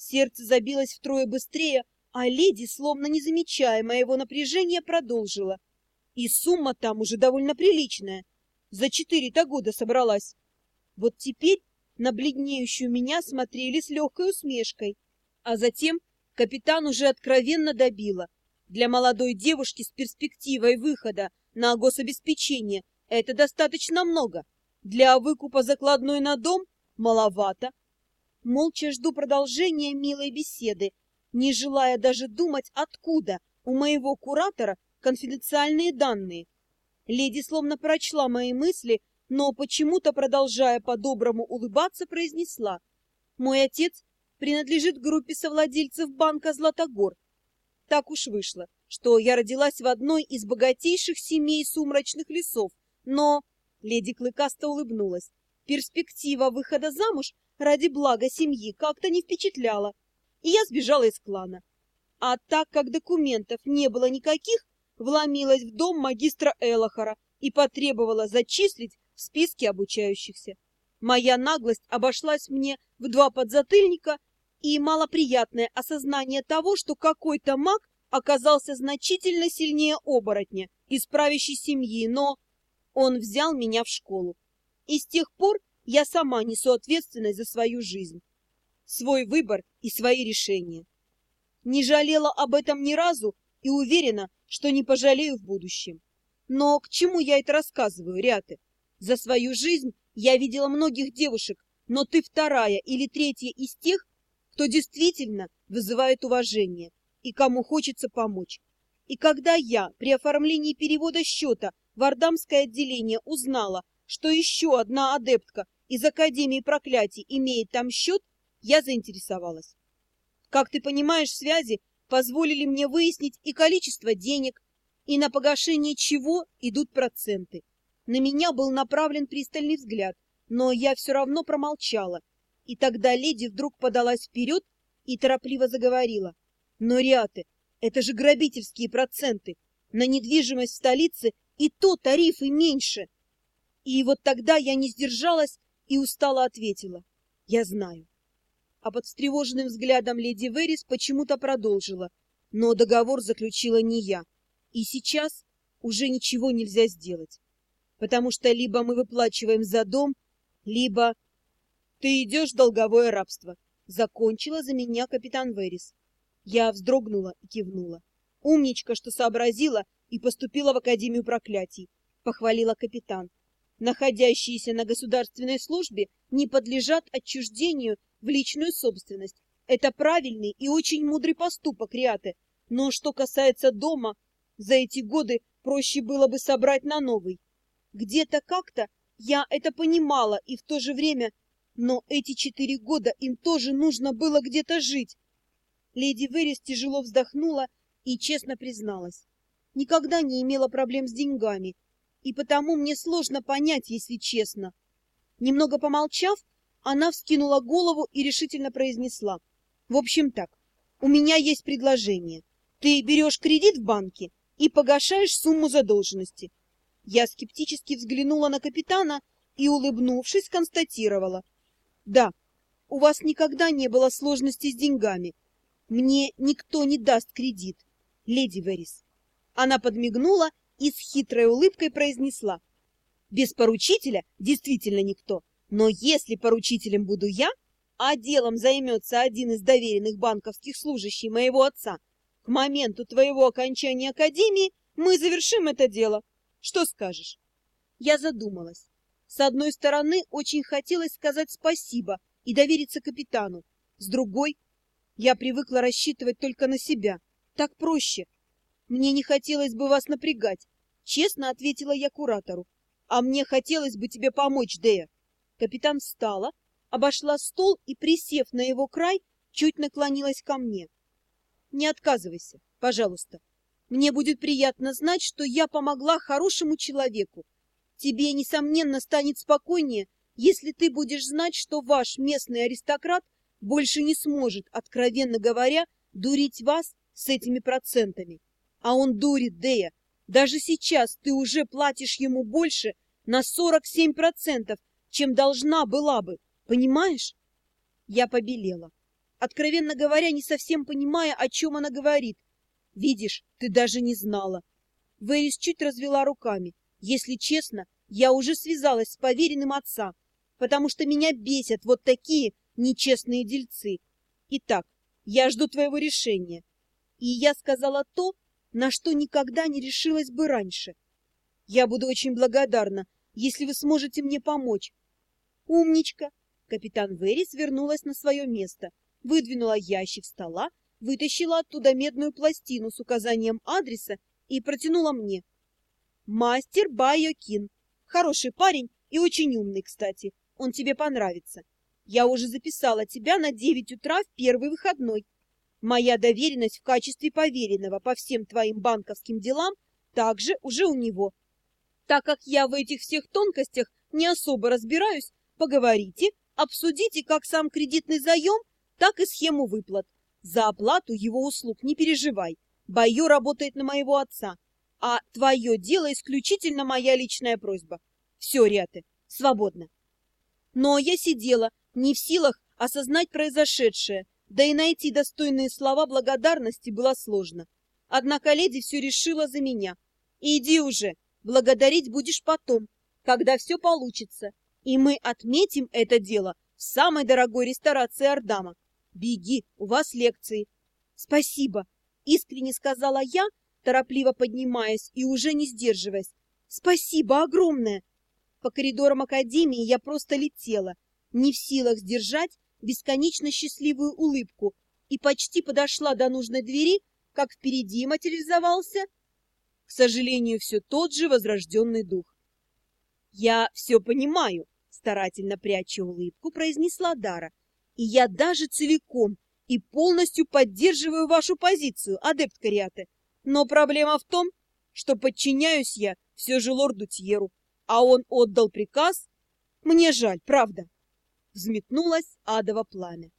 Сердце забилось втрое быстрее, а леди, словно не замечая моего напряжения, продолжила. И сумма там уже довольно приличная. За четыре-то года собралась. Вот теперь на бледнеющую меня смотрели с легкой усмешкой. А затем капитан уже откровенно добила. Для молодой девушки с перспективой выхода на гособеспечение это достаточно много. Для выкупа закладной на дом маловато. Молча жду продолжения милой беседы, не желая даже думать, откуда у моего куратора конфиденциальные данные. Леди словно прочла мои мысли, но почему-то, продолжая по-доброму улыбаться, произнесла. «Мой отец принадлежит группе совладельцев банка «Златогор». Так уж вышло, что я родилась в одной из богатейших семей сумрачных лесов, но...» Леди Клыкаста улыбнулась. Перспектива выхода замуж ради блага семьи как-то не впечатляла, и я сбежала из клана. А так как документов не было никаких, вломилась в дом магистра Элохора и потребовала зачислить в списке обучающихся. Моя наглость обошлась мне в два подзатыльника и малоприятное осознание того, что какой-то маг оказался значительно сильнее оборотня из правящей семьи, но он взял меня в школу. И с тех пор я сама несу ответственность за свою жизнь, свой выбор и свои решения. Не жалела об этом ни разу и уверена, что не пожалею в будущем. Но к чему я это рассказываю, Ряты? За свою жизнь я видела многих девушек, но ты вторая или третья из тех, кто действительно вызывает уважение и кому хочется помочь. И когда я при оформлении перевода счета в Ардамское отделение узнала, что еще одна адептка из Академии проклятий имеет там счет, я заинтересовалась. Как ты понимаешь, связи позволили мне выяснить и количество денег, и на погашение чего идут проценты. На меня был направлен пристальный взгляд, но я все равно промолчала. И тогда леди вдруг подалась вперед и торопливо заговорила. «Но, Риаты, это же грабительские проценты. На недвижимость в столице и то тарифы меньше». И вот тогда я не сдержалась и устало ответила. Я знаю. А под встревоженным взглядом леди Верис почему-то продолжила. Но договор заключила не я. И сейчас уже ничего нельзя сделать. Потому что либо мы выплачиваем за дом, либо... Ты идешь в долговое рабство. Закончила за меня капитан Верис. Я вздрогнула и кивнула. Умничка, что сообразила и поступила в Академию проклятий, похвалила капитан находящиеся на государственной службе, не подлежат отчуждению в личную собственность. Это правильный и очень мудрый поступок, Риаты. Но что касается дома, за эти годы проще было бы собрать на новый. Где-то как-то я это понимала, и в то же время... Но эти четыре года им тоже нужно было где-то жить. Леди Верес тяжело вздохнула и честно призналась. Никогда не имела проблем с деньгами, и потому мне сложно понять, если честно. Немного помолчав, она вскинула голову и решительно произнесла. В общем так, у меня есть предложение. Ты берешь кредит в банке и погашаешь сумму задолженности. Я скептически взглянула на капитана и, улыбнувшись, констатировала. Да, у вас никогда не было сложностей с деньгами. Мне никто не даст кредит, леди Верис. Она подмигнула и с хитрой улыбкой произнесла. Без поручителя действительно никто, но если поручителем буду я, а делом займется один из доверенных банковских служащих моего отца, к моменту твоего окончания академии мы завершим это дело. Что скажешь? Я задумалась. С одной стороны, очень хотелось сказать спасибо и довериться капитану. С другой, я привыкла рассчитывать только на себя. Так проще. Мне не хотелось бы вас напрягать, честно ответила я куратору. А мне хотелось бы тебе помочь, Дея. Капитан встала, обошла стол и, присев на его край, чуть наклонилась ко мне. Не отказывайся, пожалуйста. Мне будет приятно знать, что я помогла хорошему человеку. Тебе, несомненно, станет спокойнее, если ты будешь знать, что ваш местный аристократ больше не сможет, откровенно говоря, дурить вас с этими процентами. А он дурит, Дея. Даже сейчас ты уже платишь ему больше на 47%, чем должна была бы. Понимаешь? Я побелела. откровенно говоря, не совсем понимая, о чем она говорит. Видишь, ты даже не знала. Вэрис чуть развела руками. Если честно, я уже связалась с поверенным отца, потому что меня бесят вот такие нечестные дельцы. Итак, я жду твоего решения. И я сказала то, на что никогда не решилась бы раньше. Я буду очень благодарна, если вы сможете мне помочь. Умничка! Капитан Верис вернулась на свое место, выдвинула ящик стола, вытащила оттуда медную пластину с указанием адреса и протянула мне. Мастер Байокин. Хороший парень и очень умный, кстати. Он тебе понравится. Я уже записала тебя на девять утра в первый выходной. Моя доверенность в качестве поверенного по всем твоим банковским делам также уже у него. Так как я в этих всех тонкостях не особо разбираюсь, поговорите, обсудите как сам кредитный заем, так и схему выплат. За оплату его услуг не переживай. Байо работает на моего отца, а твое дело исключительно моя личная просьба. Все, Ряты, свободно. Но я сидела, не в силах осознать произошедшее, да и найти достойные слова благодарности было сложно. Однако леди все решила за меня. Иди уже, благодарить будешь потом, когда все получится, и мы отметим это дело в самой дорогой ресторации Ардама. Беги, у вас лекции. Спасибо, искренне сказала я, торопливо поднимаясь и уже не сдерживаясь. Спасибо огромное. По коридорам академии я просто летела, не в силах сдержать бесконечно счастливую улыбку и почти подошла до нужной двери, как впереди материализовался, к сожалению, все тот же возрожденный дух. «Я все понимаю», — старательно пряча улыбку, произнесла Дара, «и я даже целиком и полностью поддерживаю вашу позицию, адепт Кариаты. Но проблема в том, что подчиняюсь я все же лорду Тьеру, а он отдал приказ. Мне жаль, правда взметнулось адово пламя.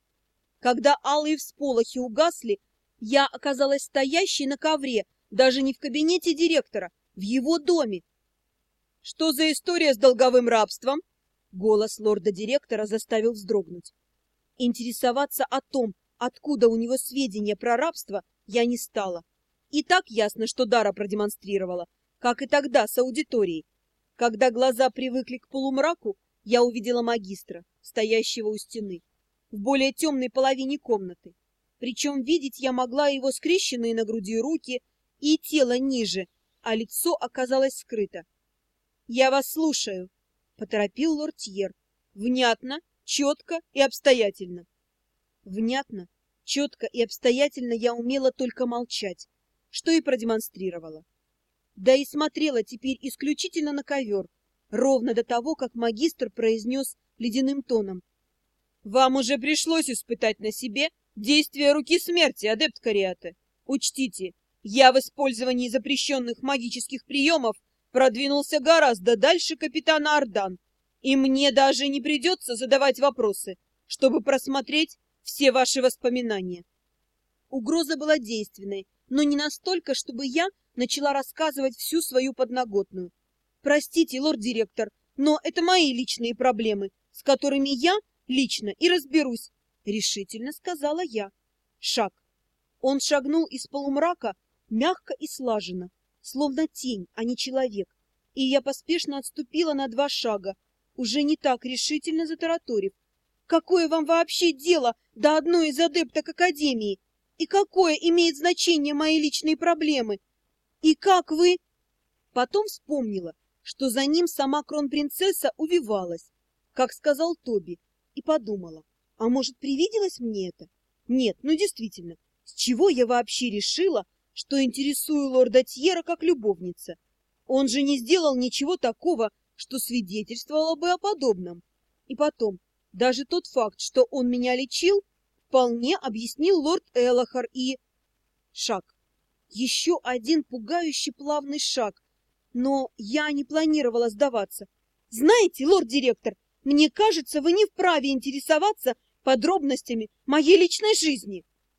Когда алые всполохи угасли, я оказалась стоящей на ковре, даже не в кабинете директора, в его доме. «Что за история с долговым рабством?» Голос лорда-директора заставил вздрогнуть. Интересоваться о том, откуда у него сведения про рабство, я не стала. И так ясно, что Дара продемонстрировала, как и тогда с аудиторией. Когда глаза привыкли к полумраку, я увидела магистра, стоящего у стены, в более темной половине комнаты. Причем видеть я могла его скрещенные на груди руки и тело ниже, а лицо оказалось скрыто. «Я вас слушаю», — поторопил лортьер. «Внятно, четко и обстоятельно». Внятно, четко и обстоятельно я умела только молчать, что и продемонстрировала. Да и смотрела теперь исключительно на ковер, ровно до того, как магистр произнес ледяным тоном. «Вам уже пришлось испытать на себе действие руки смерти, адепт Кариаты. Учтите, я в использовании запрещенных магических приемов продвинулся гораздо дальше капитана Ардан, и мне даже не придется задавать вопросы, чтобы просмотреть все ваши воспоминания». Угроза была действенной, но не настолько, чтобы я начала рассказывать всю свою подноготную. Простите, лорд-директор, но это мои личные проблемы, с которыми я лично и разберусь, — решительно сказала я. Шаг. Он шагнул из полумрака мягко и слаженно, словно тень, а не человек, и я поспешно отступила на два шага, уже не так решительно затараторив. Какое вам вообще дело до одной из адепток Академии? И какое имеет значение мои личные проблемы? И как вы... Потом вспомнила, что за ним сама кронпринцесса увивалась, как сказал Тоби, и подумала, а может, привиделось мне это? Нет, ну действительно, с чего я вообще решила, что интересую лорда Тьера как любовница? Он же не сделал ничего такого, что свидетельствовало бы о подобном. И потом, даже тот факт, что он меня лечил, вполне объяснил лорд Элохар и... Шаг. Еще один пугающий плавный шаг, но я не планировала сдаваться. Знаете, лорд-директор, мне кажется, вы не вправе интересоваться подробностями моей личной жизни.